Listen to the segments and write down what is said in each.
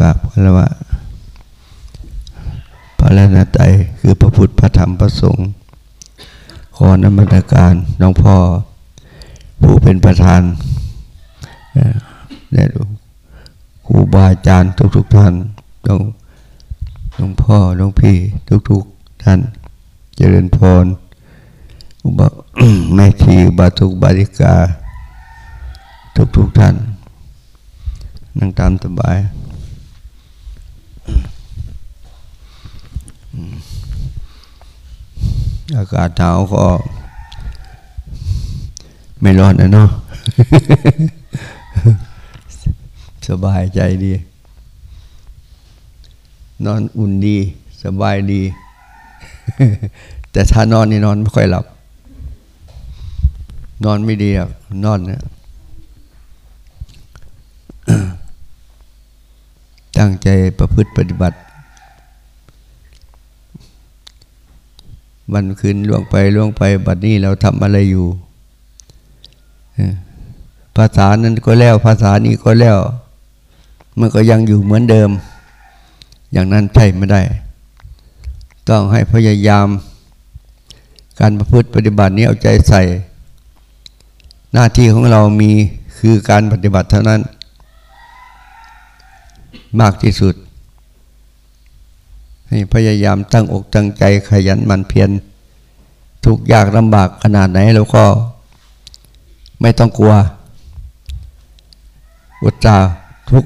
กราบคารวะพระรัตนตรัยคือพระพุทธพระธรรมพระสงฆ์ขอนมัสการน้องพ่อ ผู้เป็นประธานเนี่ยครูบาอาจารย์ทุก ๆ ท่านน้องน้องพ่อน้องพี่ทุก ๆ ท่าน เจริญพรอุบแม่ทีบาทุกบาริกา ทุก ๆ ท่าน นั่งตามสบาย อากาศหนาวก็ ไม่ร้อนนะเนาะสบายใจดี นอนอุ่นดี สบายดี แต่ถ้านอนนี่นอนไม่ค่อยหลับ นอนไม่ดีอะนอนเนี่ยตั้งใจประพฤติปฏิบัติ วันคืนล่วงไปล่วงไป บัดนี้เราทำอะไรอยู่ ภาษานั้นก็แล้ว ภาษานี้ก็แล้ว มันก็ยังอยู่เหมือนเดิม อย่างนั้นใช่ไม่ได้ ต้องให้พยายาม การประพฤติปฏิบัตินี้เอาใจใส่ หน้าที่ของเรามีคือการปฏิบัติเท่านั้น มากที่สุด ให้พยายามตั้งอกตั้งใจขยันหมั่นเพียรทุกยากลำบากขนาดไหนเราก็ไม่ต้องกลัว อุตสาทุก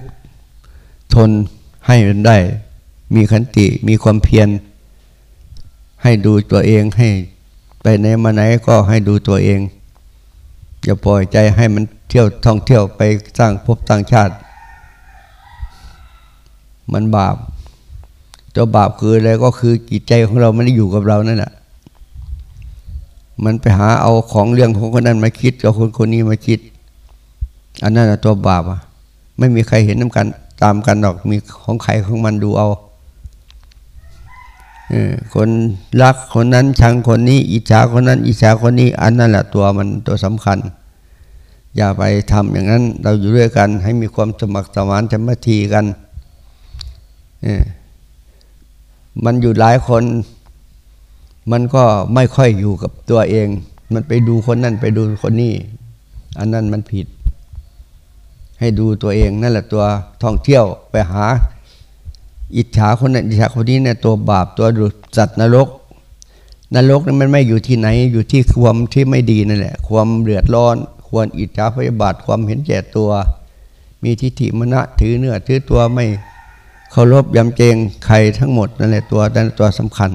ทนให้มันได้ มีขันติมีความเพียรให้ดูตัวเองให้ไปไหนมาไหนก็ให้ดูตัวเอง อย่าปล่อยใจให้มันเที่ยวท่องเที่ยวไปสร้างภพสร้างชาติ มันบาป ตัวบาปคืออะไรก็คือจิตใจของเราไม่ได้อยู่กับเรานั่นแหละมันไปหาเอาของเรื่องของคนนั้นมาคิดเอาคนคนนี้มาคิด อันนั้นตัวบาปอะ ไม่มีใครเห็นน้ำกันตามกันหรอกมีของใครของมันดูเอาคนรักคนนั้นชังคนนี้ อิจฉาคนนั้น อิจฉาคนนี้ อันนั้นแหละตัวมันตัวสำคัญ อย่าไปทำอย่างนั้น เราอยู่ด้วยกัน ให้มีความสมัครสมานสมัคคีกัน มันอยู่หลายคน มันก็ไม่ค่อยอยู่กับตัวเอง มันไปดูคนนั่นไปดูคนนี้อันนั้นมันผิด ให้ดูตัวเองนั่นแหละตัวท่องเที่ยวไปหา อิจฉาคนนั้นอิจฉาคนนี้เนี่ยตัวบาปตัวดุสัตว์นรก นรกนั้นมันไม่อยู่ที่ไหน อยู่ที่ความที่ไม่ดีนั่นแหละ ความเดือดร้อน ควรอิจฉาพยาบาทความเห็นแก่ตัว มีทิฏฐิมณะถือเนื้อถือตัวไม่ เคารพยำเจงใครทั้งหมดนั่นแหละตัวนั่นตัวสำคัญ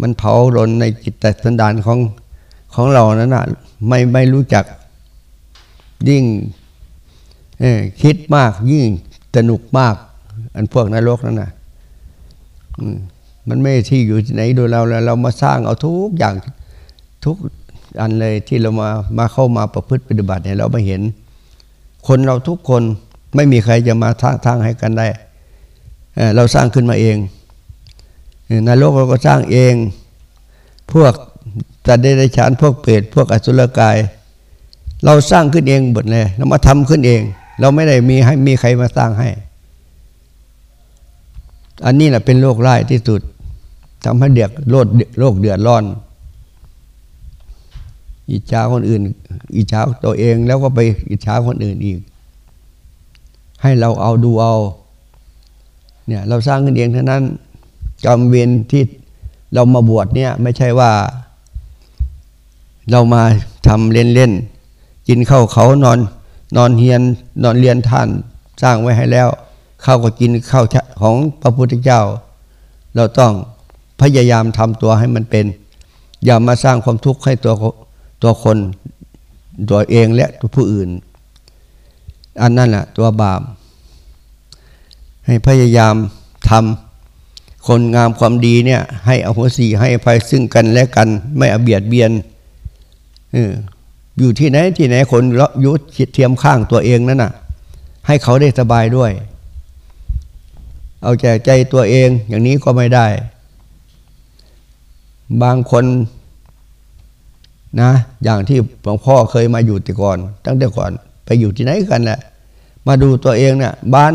มันเผาลนในจิตใจสันดานของของเรานั้นนะไม่ไม่รู้จักยิ่งคิดมากยิ่งสนุกมาก อันพวกนรกนั่นนะมันไม่ที่อยู่ที่ไหนโดูเราแล้วเรามาสร้างเอาทุกอย่างทุกอันเลยที่เรามามาเข้ามาประพฤติปฏิบัติเนี่ยเราไม่เห็น คนเราทุกคนไม่มีใครจะมาทางทางให้กันได้ เราสร้างขึ้นมาเองนรกเราก็สร้างเอง พวกจัดเดรัจฉานพวกเปรตพวกอสุรกาย เราสร้างขึ้นเองหมดเลยเรามาทำขึ้นเอง เราไม่ได้มีให้มีใครมาสร้างให้ อันนี้แหละเป็นโรคร้ายที่สุดทำให้เดือดโรคโรคเดือดร้อน อิจฉาคนอื่น อิจฉาตัวเองแล้วก็ไปอิจฉาคนอื่นอีก ให้เราเอาดูเอา เนี่ยเราสร้างขึ้นเองเท่านั้นจำเวียนที่เรามาบวชเนี่ยไม่ใช่ว่า เรามาทำเล่นเล่นกินข้าวเขานอนนอนเฮียนนอนเรียนท่านสร้างไว้ให้แล้วข้าวก็กินข้าวของพระพุทธเจ้า เราต้องพยายามทำตัวให้มันเป็น อย่ามาสร้างความทุกข์ให้ตัวตัวคนตัวเองและตัวผู้อื่น อันนั้นแหละตัวบาป ให้พยายามทำคนงามความดีเนี่ย ให้อโหสิให้อภัยซึ่งกันและกัน ไม่อเบียดเบียนอยู่ที่ไหนที่ไหนคนละยุดเทียมข้างตัวเองนั่นน่ะ ให้เขาได้สบายด้วย เอาใจใจตัวเองอย่างนี้ก็ไม่ได้ บางคนนะ อย่างที่หลวงพ่อเคยมาอยู่แต่ก่อน ตั้งแต่ก่อน ไปอยู่ที่ไหนกันแหละมาดูตัวเองเนะี่ยบ้าน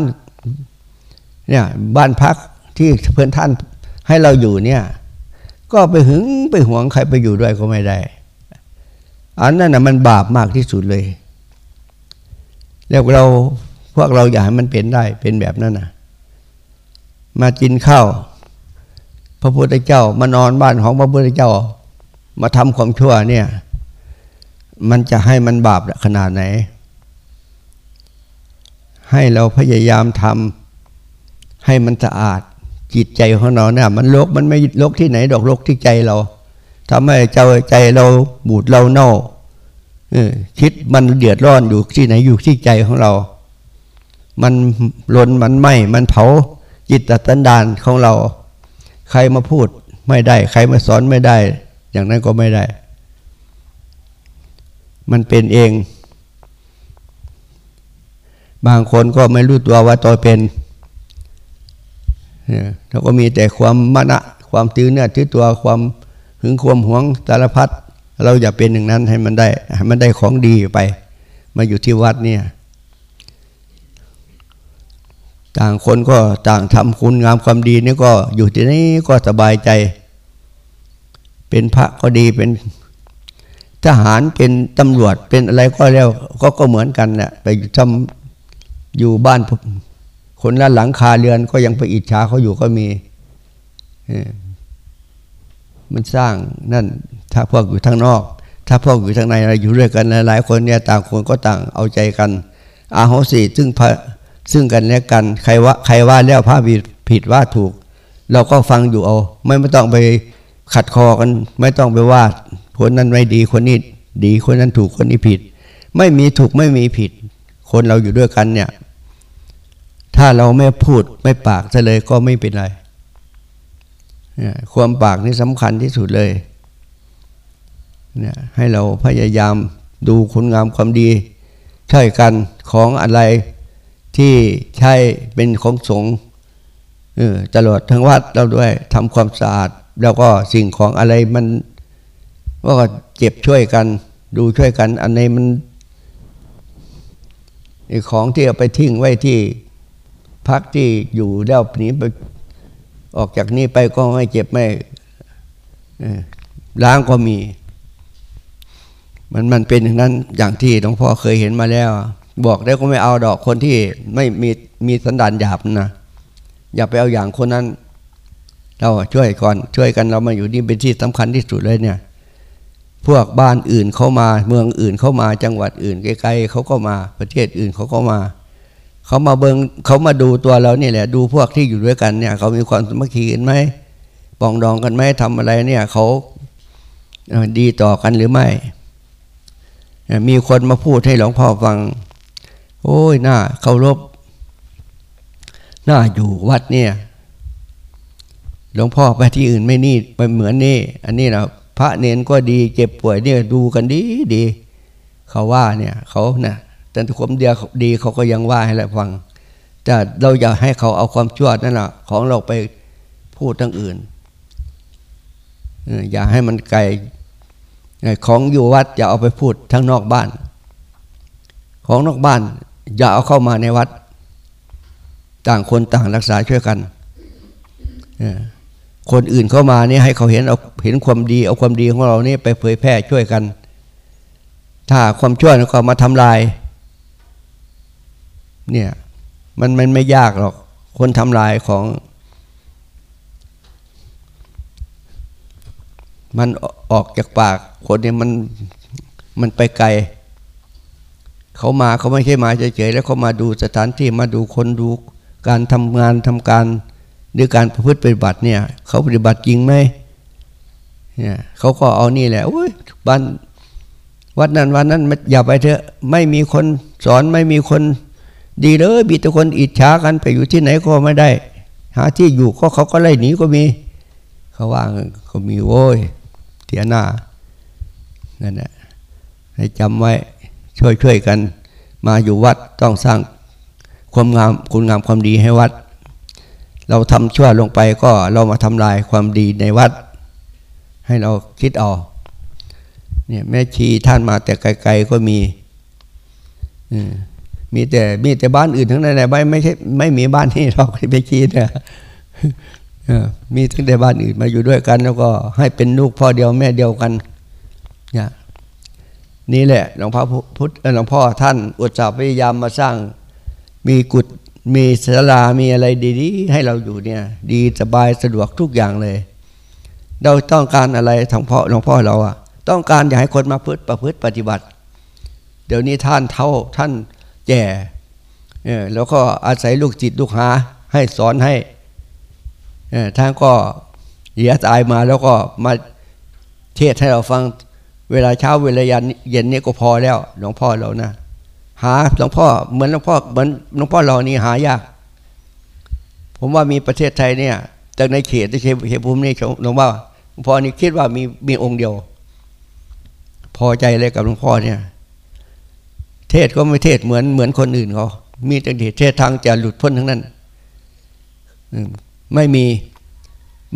เนี่ยบ้านพักที่เพื่อนท่านให้เราอยู่เนี่ย ก็ไปหึงไปหวงใครไปอยู่ด้วยก็ไม่ได้ อันนั้นนะมันบาปมากที่สุดเลยแล้วเราพวกเราอยากให้มันเป็นได้เป็นแบบนั้นนะมากินข้าวพระพุทธเจ้ามานอนบ้านของพระพุทธเจ้า มาทำความชั่วเนี่ย มันจะให้มันบาปขนาดไหน ให้เราพยายามทำ ให้มันสะอาดจิตใจของเราเนี่ยมันลกมันไม่ลกที่ไหนดอกลกที่ใจเราทำให้เจ้าใจเราบูดเราเน่าคิดมันเดือดร้อนอยู่ที่ไหนอยู่ที่ใจของเรา มันลนมันไหมมันเผาจิตตันดานของเรา ใครมาพูดไม่ได้ ใครมาสอนไม่ได้ อย่างนั้นก็ไม่ได้ มันเป็นเอง บางคนก็ไม่รู้ตัวว่าตัวเป็น เราก็มีแต่ความมณะความตื้อเนื้อตื้อตัวความหึงความหวงสารพัดเราอย่าเป็นอย่างนั้นให้มันได้ให้มันได้ของดีไป มาอยู่ที่วัดเนี่ย ต่างคนก็ต่างทำคุณงามความดีนี่ก็อยู่ที่นี้ก็สบายใจ เป็นพระก็ดีเป็นทหารเป็นตำรวจเป็นอะไรก็แล้ว ก็ก็เหมือนกันแหละไปทำอยู่บ้าน คนละหลังคาเรือนก็ยังไปอิจฉาเขาอยู่ก็มี มันสร้างนั่นถ้าพวกอยู่ทางนอก ถ้าพวกอยู่ทางในเราอยู่ด้วยกันหลายคนเนี่ยต่างคนก็ต่างเอาใจกัน อาโหสิซึ่งซึ่งกันและกัน ใครว่าใครว่าแล้วพระผิดผิดว่าถูก เราก็ฟังอยู่เอา ไม่ไม่ต้องไปขัดคอกัน ไม่ต้องไปว่าคนนั้นไม่ดีคนนี้ดีคนนั้นถูกคนนี้ผิด ไม่มีถูกไม่มีผิด คนเราอยู่ด้วยกันเนี่ย ถ้าเราไม่พูดไม่ปากซะเลยก็ไม่เป็นไร ความปากนี่สำคัญที่สุดเลยเนี่ยให้เราพยายามดูคุณงามความดี ใช่กันของอะไรที่ใช่เป็นของสงฆ์ตลอดทั้งวัดเราด้วยทำความสะอาด แล้วก็สิ่งของอะไรมันว่าก็เจ็บช่วยกัน ดูช่วยกัน อันในมันของที่เอาไปทิ้งไว้ที่ พักที่อยู่แล้วหนีไปออกจากนี้ไปก็ไม่เจ็บไม่ล้างก็มี มันมันเป็นอย่างนั้นอย่างที่หลวงพ่อเคยเห็นมาแล้ว บอกได้ก็ไม่เอาดอกคนที่ไม่มีมีสันดานหยาบนะอย่าไปเอาอย่างคนนั้น เราช่วยก่อนช่วยกันเรามาอยู่นี่เป็นที่สำคัญที่สุดเลยเนี่ย พวกบ้านอื่นเข้ามา เมืองอื่นเข้ามาจังหวัดอื่นไกลๆเขาก็มาประเทศอื่นเขาก็มา เขามาเบิงเขามาดูตัวเราเนี่ยแหละดูพวกที่อยู่ด้วยกันเนี่ย เขามีความสมัคคีกันไหมปองดองกันไหมทำอะไรเนี่ยเขาดีต่อกันหรือไม่ มีคนมาพูดให้หลวงพ่อฟัง โอ้ยน้าเคารพหน้าอยู่วัดเนี่ยหลวงพ่อไปที่อื่นไม่นี่ไปเหมือนนี่ อันนี้นะพระเนนก็ดีเจ็บป่วยเนี่ยดูกันดีดี เขาว่าเนี่ยเขาเนะ่ย แต่ความเดียดีเขาก็ยังว่าให้เราฟัง แต่เราอยากให้เขาเอาความชั่วนั่นแหละของเราไปพูดทั้งอื่น อย่าให้มันไกลของอยู่วัดอย่าเอาไปพูดทั้งนอกบ้าน ของนอกบ้าน อย่าเอาเข้ามาในวัด ต่างคนต่างรักษาช่วยกันคนอื่นเข้ามานี่ให้เขาเห็นเอาเห็นความดีเอาความดีของเรานี่ไปเผยแพร่ช่วยกัน ถ้าความชั่วเขามาทำลาย เนี่ยมันมันไม่ยากหรอก คนทำลายของ มันออกจากปาก คนเนี่ยมันมันไปไกล เขามาเขาไม่ใช่มาเฉยๆแล้วเขามาดูสถานที่มาดูคนดูการทำงานทำการหรือการประพฤติปฏิบัติเนี่ยเขาปฏิบัติจริงไหมเนี่ยเขาก็เอานี่แหละโอ้ยบ้านวัดนั้นวันนั้นอย่าไปเถอะ ไม่มีคนสอนไม่มีคน ดีเลยมีแต่คนอิจฉากันไปอยู่ที่ไหนก็ไม่ได้ หาที่อยู่ก็เขาก็ไล่หนีก็มี เขาว่าก็มีโว้ยเตียหน้านั่นแหละให้จำไว้ช่วยช่วยกัน มาอยู่วัดต้องสร้างความงามคุณงามความดีให้วัด เราทำชั่วลงไปก็เรามาทำลายความดีในวัด ให้เราคิดออกเนี่ยแม่ชีท่านมาแต่ไกล ๆก็มีมี มีแต่มีแต่บ้านอื่นทั้งนั้นแหละไม่ไม่ใช่ไม่มีบ้านที่เราไปคีดเนี่ยมีทั้งแต่บ้านอื่นมาอยู่ด้วยกัน แล้วก็ให้เป็นลูกพ่อเดียวแม่เดียวกันเนี่ยนี่แหละหลวงพ่อพุทธหลวงพ่อท่านอุตส่าห์พยายามมาสร้างมีกุฏมีศาลามีอะไรดีๆให้เราอยู่เนี่ย ดีสบายสะดวกทุกอย่างเลย เราต้องการอะไรทางพ่อหลวงพ่อเราอะต้องการอยากให้คนมาพึ่ประพฤติปฏิบัติ เดี๋ยวนี้ท่านเท่าท่าน แก่แล้วก็อาศัยลูกจิตลูกหาให้สอนให้ท่านก็เสียตายมาแล้วก็มาเทศให้เราฟังเวลาเช้าเวลาเย็นนี่ก็พอแล้ว หลวงพ่อเรานะหาหลวงพ่อเหมือนหลวงพ่อเหมือนหลวงพ่อเรานี่หายาก ผมว่ามีประเทศไทยเนี่ยจากในเขตที่เขตภูมินี่หลวงพ่อหลวงพ่อนี่คิดว่ามีมีองค์เดียว พอใจเลยกับหลวงพ่อเนี่ย เทศก็ไม่เทศเหมือนเหมือนคนอื่นเขามีแต่เทศทางจะหลุดพ้นทั้งนั้นไม่มี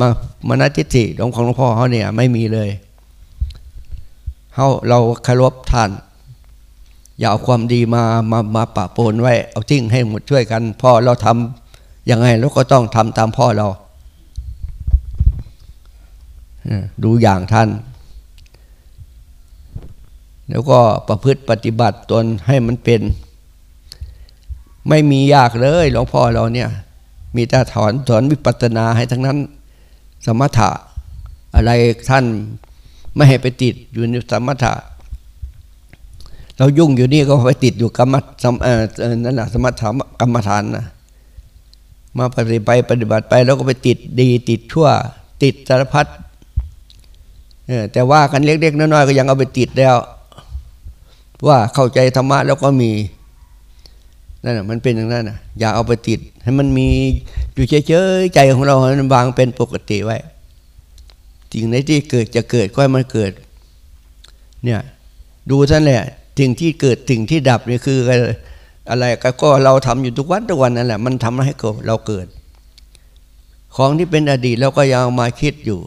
มามานาทิฏฐิของของหลวงพ่อเขาเนี่ย ไม่มีเลยเขาเราเคารพท่าน อย่าเอาความดีมามามาปะปนไว้ เอาทิ้งให้หมดช่วยกัน พ่อเราทำยังไงเราก็ต้องทำตามพ่อเรา ดูอย่างท่าน แล้วก็ประพฤติปฏิบัติตนให้มันเป็น ไม่มียากเลยหลวงพ่อเราเนี่ย มีแต่ถอนสอนวิปัสสนาให้ทั้งนั้น สมถะอะไรท่านไม่ให้ไปติดอยู่ในสมถะ เรายุ่งอยู่นี่ก็ไปติดอยู่กรรมสมนั่นแหละสมถะกรรมฐานนะมาปฏิบัติปฏิบัติไปแล้วก็ไปติดดีติดชั่ว ติดสารพัดแต่ว่ากันเล็กๆน้อยๆก็ยังเอาไปติดแล้ว ว่าเข้าใจธรรมะแล้วก็มีนั่นมันเป็นอย่างนั้นนะอย่าเอาไปติด ให้มันมีอยู่เฉยๆใจของเราให้มันวางเป็นปกติไว้สิ่งไหนที่เกิดจะเกิดก็ให้มันเกิด เนี่ย ดูท่านแหละสิ่งที่เกิดสิ่งที่ดับนี่คืออะไรก็เราทำอยู่ทุกวันทุกวันนั่นแหละ มันทำให้เราเกิด ของที่เป็นอดีตเราก็ยังมาคิดอยู่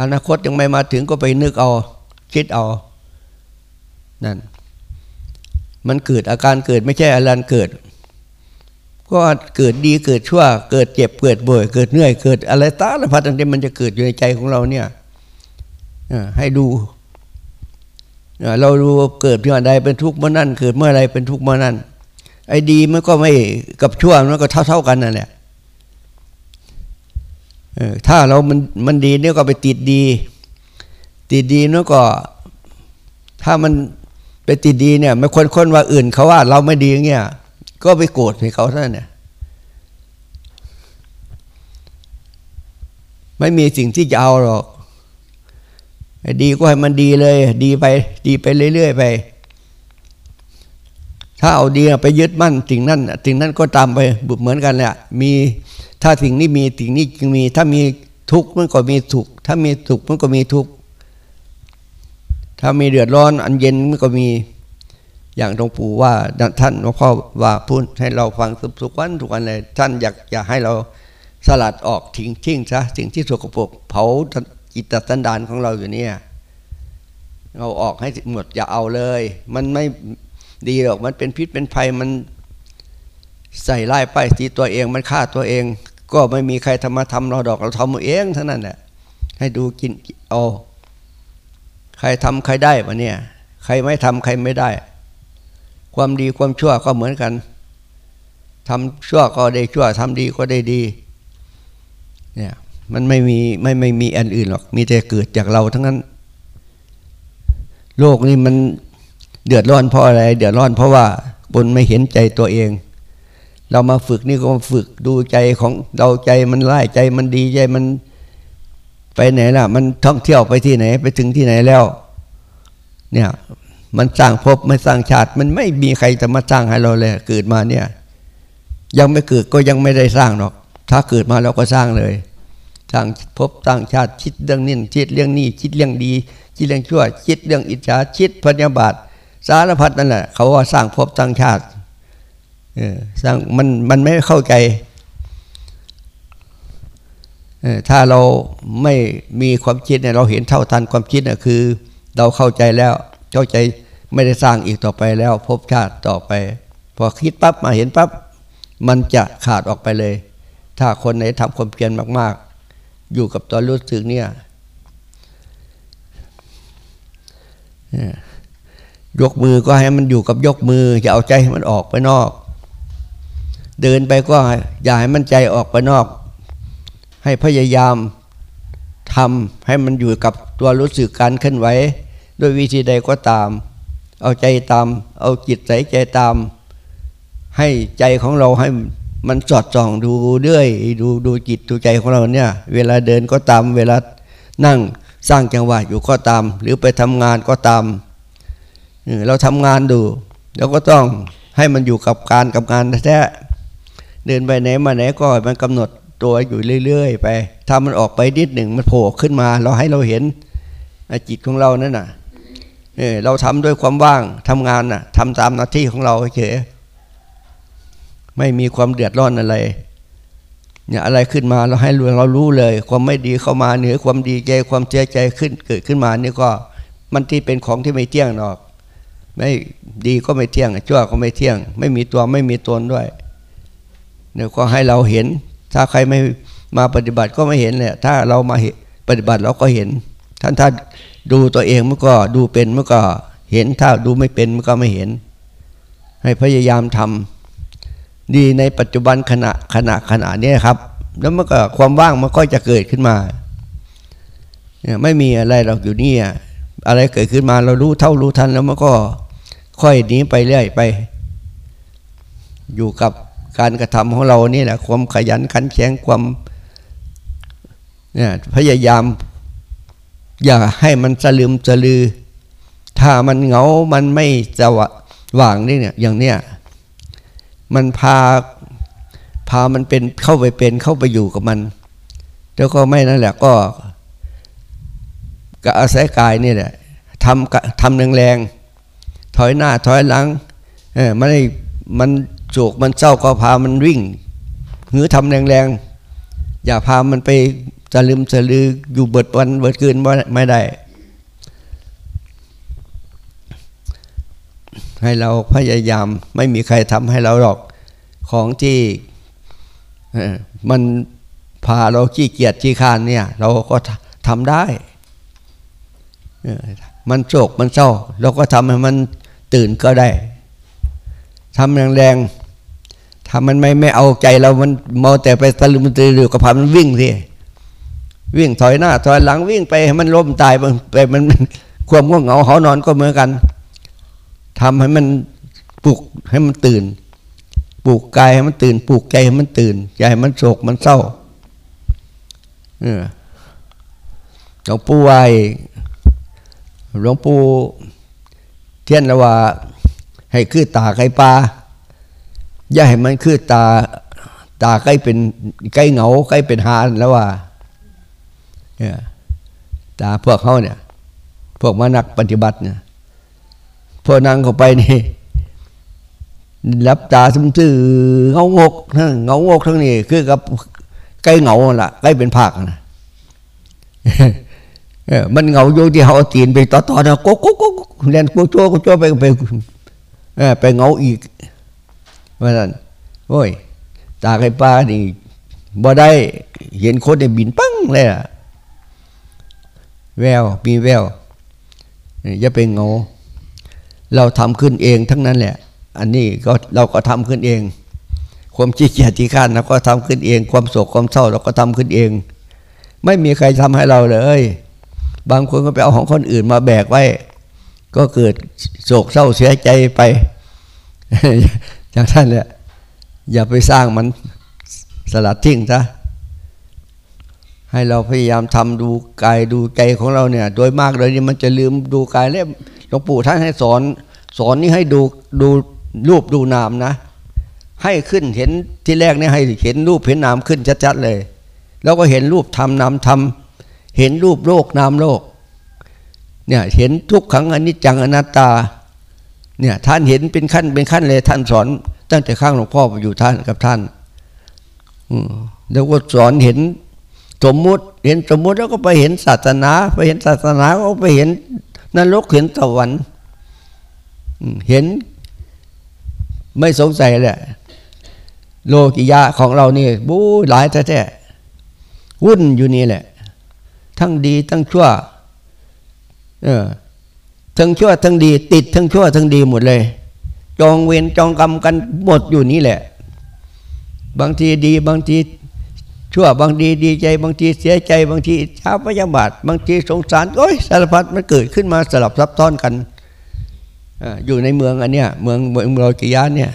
อนาคตยังไม่มาถึงก็ไปนึกเอา คิดเอา นั่น มันเกิดอาการเกิดไม่ใช่อาการเกิด ก็เกิดดีเกิดชั่ว เกิดเจ็บเกิดบ่อยเกิดเหนื่อยเกิดอะไรตาละพัดอันนี้มันจะเกิดอยู่ในใจของเราเนี่ยให้ดูเราดูเกิดเมื่อใดเป็นทุกข์เมื่อนั้นเกิดเมื่อไรเป็นทุกข์เมื่อนั้น ไอ้ดีมันก็ไม่กับชั่วมันก็เท่าเท่ากันนั่นแหละถ้าเรามันมันดีเนี่ยก็ไปติดดี ติดดีเนี่ยก็ ถ้ามัน ไปติดดีเนี่ยไม่คนคนว่าอื่นเขาว่าเราไม่ดีเงี้ยก็ไปโกรธให้เขาท่านเนี่ยไม่มีสิ่งที่จะเอาหรอก ดีก็ให้มันดีเลย ดีไป ดีไปเรื่อยๆไป ถ้าเอาดีไปยึดมั่นสิ่งนั้นสิ่งนั้นก็ตามไปบุเหมือนกันแหละมีถ้าสิ่งนี้มีสิ่งนี้จึงมี ถ้ามีทุกข์มันก็มีสุขถ้ามีสุขมันก็มีทุกข์ ถ้ามีเดือดร้อนอันเย็นมันก็มีอย่างหลวงปู่ว่าท่านหลวงพ่อว่าพูดให้เราฟังสุกวันทุกวันเลยท่านอยากอยากให้เราสลัดออกทิ้งทิ้งซะสิ่งที่สกปรกเผาจิตตันดานของเราอยู่เนี่ยเอาออกให้หมดอย่าเอาเลย มันไม่ดีหรอกมันเป็นพิษเป็นภัยมันใส่ไล่ไปตีตัวเองมันฆ่าตัวเอง ก็ไม่มีใครทำมาทำเราดอกเราทำเองเท่านั้นแหละให้ดูกินเอา ใครทำใครได้วะเนี่ย ใครไม่ทำใครไม่ได้ ความดีความชั่วก็เหมือนกันทำชั่วก็ได้ชั่วทำดีก็ได้ดี เนี่ยมันไม่มีไม่ไม่มีอันอื่นหรอก มีแต่เกิดจากเราทั้งนั้น โลกนี้มันเดือดร้อนเพราะอะไร เดือดร้อนเพราะว่าบนไม่เห็นใจตัวเอง เรามาฝึกนี่ก็มาฝึกดูใจของเราใจมันไล่ใจมันดีใจมัน ไปไหนล่ะ มันท่องเที่ยวไปที่ไหน ไปถึงที่ไหนแล้ว เนี่ยมันสร้างภพไม่สร้างชาติ มันไม่มีใครจะมาสร้างให้เราเลย เกิดมาเนี่ย ยังไม่เกิดก็ยังไม่ได้สร้างหรอก ถ้าเกิดมาเราก็สร้างเลยสร้างภพสร้างชาติคิดเรื่องนี้คิดเรื่องนี้คิดเรื่องดี คิดเรื่องชั่ว คิดเรื่องอิจฉาคิดพยาบาทสารพัดนั่นแหละเขาว่าสร้างภพสร้างชาติเออสร้างมันมันไม่เข้าใจ ถ้าเราไม่มีความคิดเนี่ยเราเห็นเท่าทันความคิดเนี่ยคือ เราเข้าใจแล้วเข้าใจไม่ได้สร้างอีกต่อไปแล้ว พบชาติต่อไป พอคิดปั๊บมาเห็นปั๊บมันจะขาดออกไปเลย ถ้าคนไหนทำความเพียรมาก ๆ อยู่กับตัวรู้สึกเนี่ยยกมือก็ให้มันอยู่กับยกมืออย่าเอาใจให้มันออกไปนอก เดินไปก็อย่าให้มันใจออกไปนอก ให้พยายามทำให้มันอยู่กับตัวรู้สึกการเคลื่อนไหวด้วยวิธีใดก็ตาม เอาใจตาม เอาจิตใส่ใจตาม ให้ใจของเราให้มันสอดส่องดูเรื่อยดูดูจิตดูใจของเราเนี่ย เวลาเดินก็ตาม เวลานั่งสร้างจังหวะอยู่ก็ตาม หรือไปทำงานก็ตาม เราทำงานดูเราก็ต้องให้มันอยู่กับการกับงานแท้เดินไปไหนมาไหนก็มันกำหนด ตัวอยู่เรื่อยๆไป ถ้ามันออกไปนิดหนึ่งมันโผล่ขึ้นมา เราให้เราเห็นจิตของเรานั่นน่ะเออเราทำด้วยความว่างทำงานน่ะทำตามหน้าที่ของเราเฉยไม่มีความเดือดร้อนอะไรเนี่ยอะไรขึ้นมาเราให้เรารู้เลย ความไม่ดีเข้ามาเหนือความดีใจความเสียใจขึ้นเกิดขึ้นมานี่ก็มันที่เป็นของที่ไม่เที่ยงหรอก ไม่ดีก็ไม่เที่ยงชั่วก็ไม่เที่ยง ไม่มีตัวไม่มีตนด้วยเนี่ยก็ให้เราเห็น ถ้าใครไม่มาปฏิบัติก็ไม่เห็นแหละถ้าเรามาปฏิบัติเราก็เห็น ท่านถ้านดูตัวเองมันก็ดูเป็นมันก็เห็นถ้าดูไม่เป็นมันก็ไม่เห็น ให้พยายามทำดีในปัจจุบันขณะขณะขณะนี้ครับ แล้วมันก็ความว่างมันก็จะเกิดขึ้นมาเนี่ยไม่มีอะไรเราอยู่นี่อะไรเกิดขึ้นมาเรารู้เท่ารู้ทันแล้วมันก็ค่อยหนีไปเรื่อยไป อยู่กับ การกระทำของเรานี่แหละความขยันขันแข็งความเนี่ยพยายาม อย่าให้มันสลืมสลือ ถ้ามันเหงา มันไม่จะว่างนี่เนี่ยอย่างเนี้ยมันพาพามันเป็นเข้าไปเป็นเข้าไปอยู่กับมัน แล้วก็ไม่นั่นแหละก็ก็อาศัยกายนี่แหละทำทำแรงๆถอยหน้าถอยหลังเออมันมัน โศกมันเศร้าก็พามันวิ่งหือทำแรงๆ อย่าพามันไปจะลืมจะลืออยู่เบิดวันเบิดคืนไม่ได้ ให้เราพยายามไม่มีใครทำให้เราหรอกของที่มันพาเราขี้เกียจขี้คานเนี่ย เราก็ทำได้ มันโศกมันเศร้า เราก็ทำให้มันตื่นก็ได้ทำแรงๆ ถ้ามันไม่ไม่เอาใจเรามันเมาแต่ไปตะลุมตะลือก็พามันวิ่งสิวิ่งถอยหน้า ถอยหลังวิ่งไปให้มันล้มตายไปมันความง่วงเหงาหอนอนก็เหมือนกันทำให้มันปลุกให้มันตื่นปลุกกายให้มันตื่นปลุกใจให้มันตื่นใจให้มันโศกมันเศร้าเออหลวงปู่ไวยหลวงปู่เทียนละว่า ให้คือตาไก่ปลา อย่าให้มันคือตาตาไก่เป็นไก่เหงาไก่เป็นหานแล้วว่าเนี่ยตาพวกเขาเนี่ย พวกมานักปฏิบัติเนี่ยพวกนั่งเข้าไปนี่รับตาซึมซื่อเงางกทั้งเงางกทั้งนี้คือกับไก่เหงาล่ะไก่เป็นผักนะมันเหงาอยู่ที่เขาตีนไปต่อต่อนะโกโกโกเรียนกูโจ้กูโจ้ไปไปไปเงาอีก เพราะนั้นโอ้ย ตาไก่ปลานี่บ่ได้เห็นคนได้บินปั้งเลยอะแววมีแววอย่าเป็นเงาเราทำขึ้นเองทั้งนั้นแหละ อันนี้ก็เราก็ทำขึ้นเอง ความขี้เกียจที่ข้านเราก็ทำขึ้นเอง ความโศกความเศร้าเราก็ทำขึ้นเอง ไม่มีใครทำให้เราเลย บางคนก็ไปเอาของคนอื่นมาแบกไว้ ก็เกิดโศกเศร้าเสียใจไป อย่างท่านเนี่ยอย่าไปสร้างมันสลัดทิ้งซะให้เราพยายามทำดูกายดูใจของเราเนี่ย โดยมากเลยนี่มันจะลืมดูกายแล้วหลวงปู่ท่านให้สอน สอนนี่ให้ดูดูรูปดูนามนะ ให้ขึ้นเห็นที่แรกเนี่ยให้เห็นรูปเห็นนามขึ้นชัดๆเลย แล้วก็เห็นรูปทำนามทำเห็นรูปโลกนามโลกเนี่ยเห็นทุกขังอนิจจังอนัตตา เนี่ยท่านเห็นเป็นขั้นเป็นขั้นเลยท่านสอน ตั้งแต่ข้างหลวงพ่ออยู่ท่านกับท่านแล้วก็สอนเห็นสมมุติ เห็นสมมุติแล้วก็ไปเห็นศาสนา ไปเห็นศาสนาก็ไปเห็นนรกเห็นสวรรค์เห็น ไม่สงสัยแหละโลกิยะของเรานี่บู๊หลายแท้ๆวุ่นอยู่นี่แหละ ทั้งดีทั้งชั่ว เออ ทั้งชั่วทั้งดี ติดทั้งชั่วทั้งดีหมดเลย จองเวรจองกรรมกันหมดอยู่นี่แหละ บางทีดีบางทีชั่วบางทีดีใจบางทีเสียใจบางทีช้าพยาบาทบางทีสงสารโอ้ยสารพัดมันเกิดขึ้นมาสลับซับซ้อนกันอยู่ในเมืองอันเนี้ยเมืองเมืองโลกิยะเนี่ย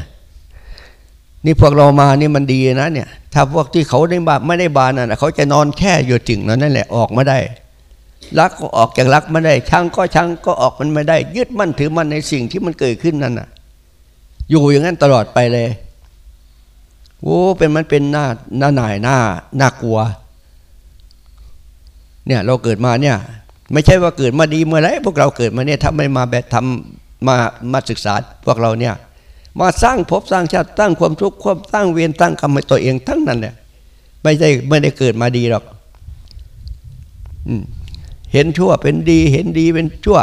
นี่พวกเรามานี่มันดีนะเนี่ย ถ้าพวกที่เขาได้บาไม่ได้บานน่ะเขาจะนอนแค่อยู่ถึงนั่นแหละออกมาได้ รักก็ออกจากรักไม่ได้ ชังก็ชังก็ออกมันไม่ได้ ยึดมั่นถือมั่นในสิ่งที่มันเกิดขึ้นนั่นน่ะ อยู่อย่างนั้นตลอดไปเลยโอ้เป็นมันเป็นหน้าหน้าหน่ายหน้าน่ากลัว เนี่ยเราเกิดมาเนี่ย ไม่ใช่ว่าเกิดมาดีเมื่อไรพวกเราเกิดมาเนี่ยถ้าไม่มาแบบทำมามาศึกษาพวกเราเนี่ยมาสร้างภพสร้างชาติตั้งความทุกข์ความตั้งเวรตั้งกรรมให้ตัวเองทั้งนั้นเนี่ยไม่ได้ไม่ได้เกิดมาดีหรอก อืม เห็นชั่วเป็นดี เห็นดีเป็นชั่ว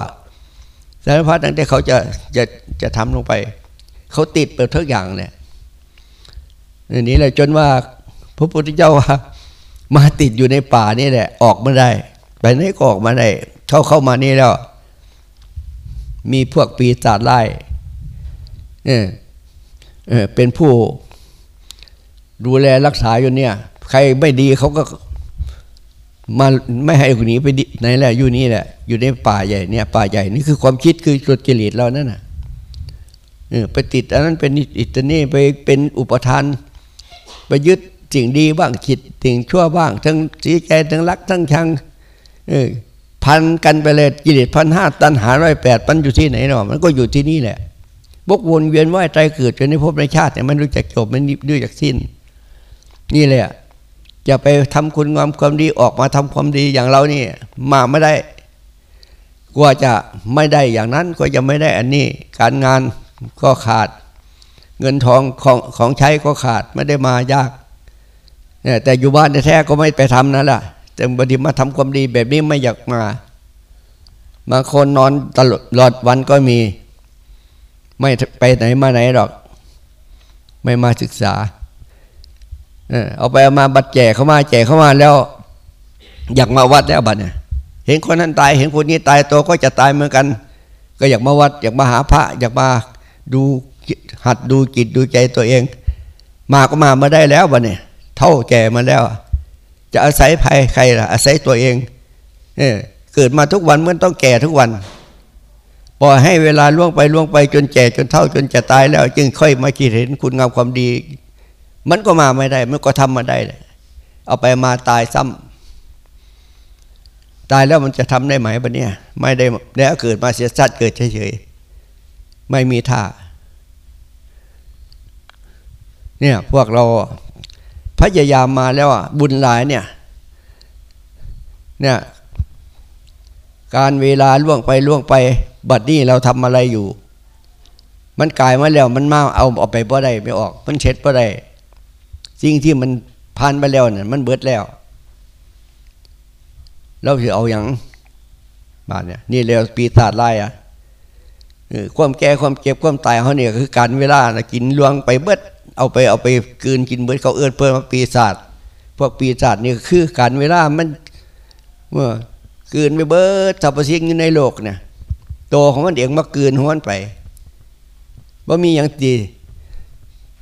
สารพัดตั้งแต่เขาจะจะจะทำลงไป เขาติดไปทุกอย่างเนี่ยนี่แหละจนว่าพระพุทธเจ้าว่ามาติดอยู่ในป่านี่แหละ ออกมาได้ไปไหนก็ออกมาได้เข้าเข้ามานี่แล้ว มีพวกปีศาจไล่เออเป็นผู้ดูแลรักษาอยู่เนี่ย ใครไม่ดีเขาก็ มาไม่ให้หนีไปไหนแหละอยู่นี่แหละ อยู่ในป่าใหญ่เนี่ยป่าใหญ่นี่คือความคิดคือจุดกิเลสเรานั่นน่ะไปติดอันนั้นเป็นอิตนี่ไปเป็นอุปทานไปยึดสิ่งดีบ้างคิดสิ่งชั่วบ้าง ทั้งสีใจทั้งรักทั้งชังพันกันไปเลยกิเลสพันห้าตันหาร้อยแปดมันอยู่ที่ไหนเนาะมันก็อยู่ที่นี่แหละบกวนเวียนว่ายใจเกิดจนในภพในชาติเนี่ยมันรู้จักจบมันรู้จักสิ้น นี่แหละ จะไปทำคุณงามความดีออกมาทำความดีอย่างเรานี่มาไม่ได้กว่าจะไม่ได้อย่างนั้นก็จะไม่ได้อันนี้ การงานก็ขาด เงินทองของของใช้ก็ขาดไม่ได้มายากเนี่ยแต่อยู่บ้านแท้ก็ไม่ไปทำนั่นแหละแต่บางทีมาทำความดีแบบนี้ไม่อยากมาบางคนนอนตลอดวันก็มี ไม่ไปไหนมาไหนหรอก ไม่มาศึกษา เอาไปเอามาบัดแจกเข้ามาแจกเข้ามาแล้ว อยากมาวัดแล้วบัดเนี่ย เห็นคนนั้นตาย เห็นคนนี้ตายตัวก็จะตายเหมือนกัน ก็อยากมาวัด อยากมาหาพระ อยากมาดูหัดดูจิตดูใจตัวเอง มาก็มามาได้แล้วบัดเนี่ย เท่าแก่มาแล้ว จะอาศัยภัยใครล่ะ อาศัยตัวเองเเกิดมาทุกวันเมันต้องแก่ทุกวันปล่อยให้เวลาล่วงไปล่วงไปจนแก่จนเท่าจนจะตายแล้ว จึงค่อยมาคิดเห็นคุณงามความดี มันก็มาไม่ได้ มันก็ทำมาได้เลยเอาไปมาตายซ้ำตายแล้วมันจะทำได้ไหมปะเนี่ย ไม่ได้แล้วเกิดมาเสียสัตว์เกิดเฉยๆไม่มีท่า เนี่ยพวกเราพยายามมาแล้วอะบุญหลายเนี่ย เนี่ยการเวลาล่วงไปล่วงไป บัดนี้เราทำอะไรอยู่ มันกลายมาแล้วมันมาเอาออกไปบ่ได้ไม่ออก มันเช็ดบ่ได้ สิ่งที่มันผ่านไปแล้วเนี่ยมันเบิดแล้วเราจะเอาอย่างบาดเนี่ยนี่เร็วปีศาจไล่อะความแก่ความเจ็บความตายเขาเนี่ยคือการเวลานะกินลวงไปเบิด เอาไปเอาไปกืนกินเบิดเขาเอื้อนเพิ่อมปีศาจพวกปีศาจนี่คือการเวลามันเมื่อกืนไปเบิดสรรพสิ่งอยู่ในโลกเนี่ยตัวของมันเองมากืนหัวมันไปว่ามีอย่างดี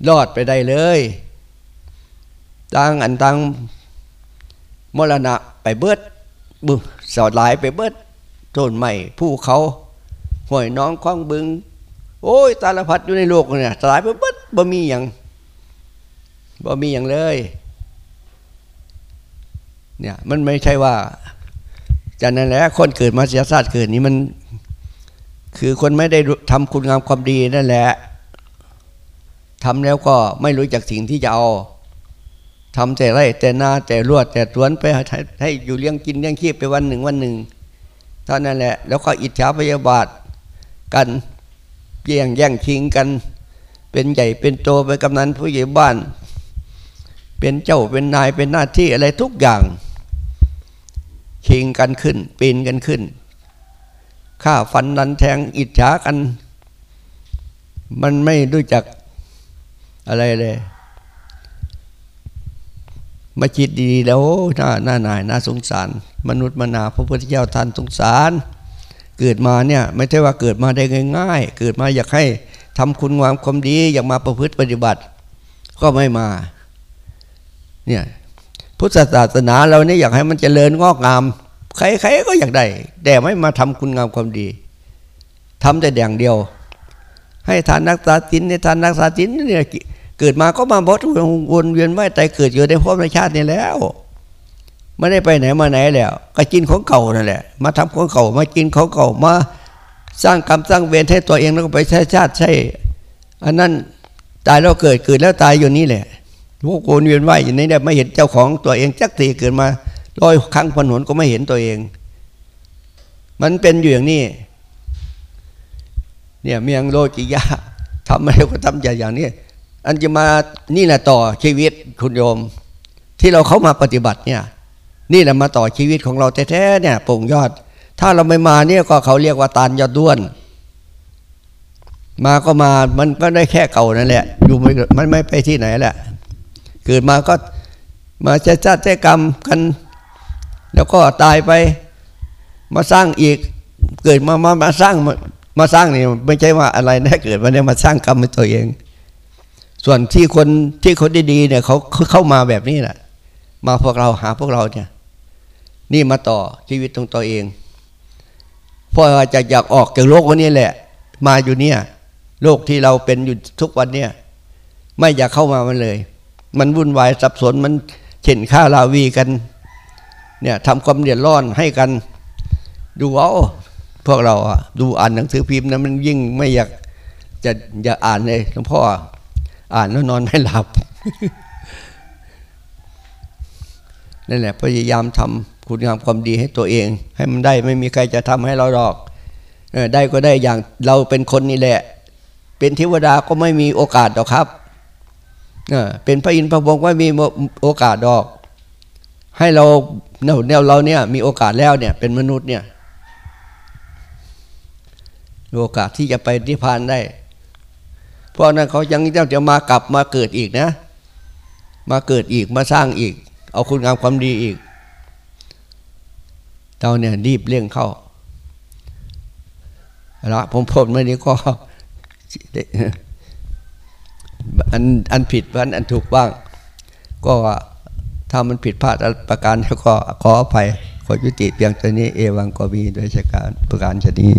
รอดไปได้เลย ตั้งอันตั้งมรณะไปเบิดบึงสอดหลายไปเบิดต้นใหม่ผู้เขาห่วยน้องคล้องบึง โอ้ยตาลพัดอยู่ในโลกเนี่ยสลายไปเบิดบ่มีอย่างบ่มีอย่างเลยเนี่ยมันไม่ใช่ว่าจากนั้นแหละคนเกิดมาเสียชาติเกิดนี้มัน คือคนไม่ได้ทำคุณงามความดีนั่นแหละทำแล้วก็ไม่รู้จักสิ่งที่จะเอา ทำแต่ไรแต่นาแต่รวดแต่สวนไปให้อยู่เลี้ยงกินเลี้ยงขี้ไปวันหนึ่งวันหนึ่งเท่านั้นแหละ แล้วก็อิจฉาพยาบาทกันแย่งแย่งชิงกัน เป็นใหญ่เป็นโตเป็นกำนันผู้ใหญ่บ้าน เป็นเจ้าเป็นนายเป็นหน้าที่อะไรทุกอย่างชิงกันขึ้นปีนกันขึ้นฆ่าฟันนันแทงอิจฉากัน มันไม่รู้จักอะไรเลย มาคิดดีแล้วหน้าหน้าหนายน่าสงสาร มนุษย์มนาพระพุทธเจ้าท่านสงสาร เกิดมาเนี่ยไม่ใช่ว่าเกิดมาได้ง่าย ๆ เกิดมาอยากให้ทำคุณงามความดีอยากมาประพฤติปฏิบัติ ก็ไม่มาเนี่ยพุทธศาสนาเราเนี่ยอยากให้มันเจริญงอกงาม ใครๆก็อยากได้ แต่ไม่มาทำคุณงามความดีทำแต่อย่างเดียว ให้ทานนักษาจินในทานนักษาจินเนี่ย เกิดมาก็มาบดวนเวียนไม่ตายเกิดอยู่ในภพในชาตินี้แล้วไม่ได้ไปไหนมาไหนแล้ว ก็กินของเก่านั่นแหละ มาทำของเก่ามากินของเก่ามาสร้างกรรมสร้างเวรให้ตัวเองแล้วก็ไปใช้ชาติใช่ อันนั้นตายแล้วเกิดเกิดแล้วตายอยู่นี่แหละพวกวนเวียนว่ายอย่างนี้เนี่ยไม่เห็นเจ้าของตัวเองจักตีเกิดมาร้อยครั้งพันหนก็ไม่เห็นตัวเอง มันเป็นอยู่อย่างนี้ เนี่ยเมียงโลจิยะทำอะไรก็ทำอย่างนี้ อันจะมานี่แหละต่อชีวิตคุณโยม ที่เราเข้ามาปฏิบัติเนี่ย นี่แหละมาต่อชีวิตของเราแท้ๆเนี่ยป่งยอด ถ้าเราไม่มาเนี่ยก็เขาเรียกว่าตานยอดด้วน มาก็มามันก็ได้แค่เก่านั่นแหละ อยู่ไม่มันไม่ไปที่ไหนแหละ เกิดมาก็มาใช้ชาติใช้กรรมกัน แล้วก็ตายไปมาสร้างอีกเกิดมามามาสร้างมาสร้างนี่ไม่ใช่ว่าอะไรนะเกิดมาเนี่ยมาสร้างกรรมตัวเอง ส่วนที่คนที่คนดีๆเนี่ยเขาเข้ามาแบบนี้แหละมาพวกเราหาพวกเราเนี่ย นี่มาต่อชีวิตตรงตัวเองเพราะจะอยากออกจากโลกวันนี้แหละ มาอยู่เนี่ย โลกที่เราเป็นอยู่ทุกวันเนี่ย ไม่อยากเข้ามามันเลย มันวุ่นวายสับสนมันเช่นข้าลาวีกัน เนี่ยทำความเดือดร้อนให้กัน ดูเอาพวกเราอะดูอ่านหนังสือพิมพ์นะมันยิ่งไม่อยากจะอยากอ่านเลยหลวงพ่อ อ่านแล้วนอนไม่หลับนั่นแหละพยายามทำคุณงามความดีให้ตัวเอง ให้มันได้ไม่มีใครจะทำให้เราหรอกได้ก็ได้อย่างเราเป็นคนนี่แหละ เป็นเทวดาก็ไม่มีโอกาสหรอกครับเป็นพระอินทร์พระพรหมไม่มีโอกาสดอก ให้เราแนวแนวเราเนี่ยมีโอกาสแล้วเนี่ย เป็นมนุษย์เนี่ยโอกาสที่จะไปนิพพานได้ เพราะนั้นเขายังจะมากลับมาเกิดอีกนะ มาเกิดอีกมาสร้างอีก เอาคุณงามความดีอีกเราเนี่ยรีบเร่งเข้าละผมพูดเมื่อนี้ก็อันอันผิดบ้างอันถูกบ้าง ก็ถ้ามันผิดพลาดประการก็ขออภัยขอยุติเพียงตัวนี้เอวังก็มีโดยชการประการชนี้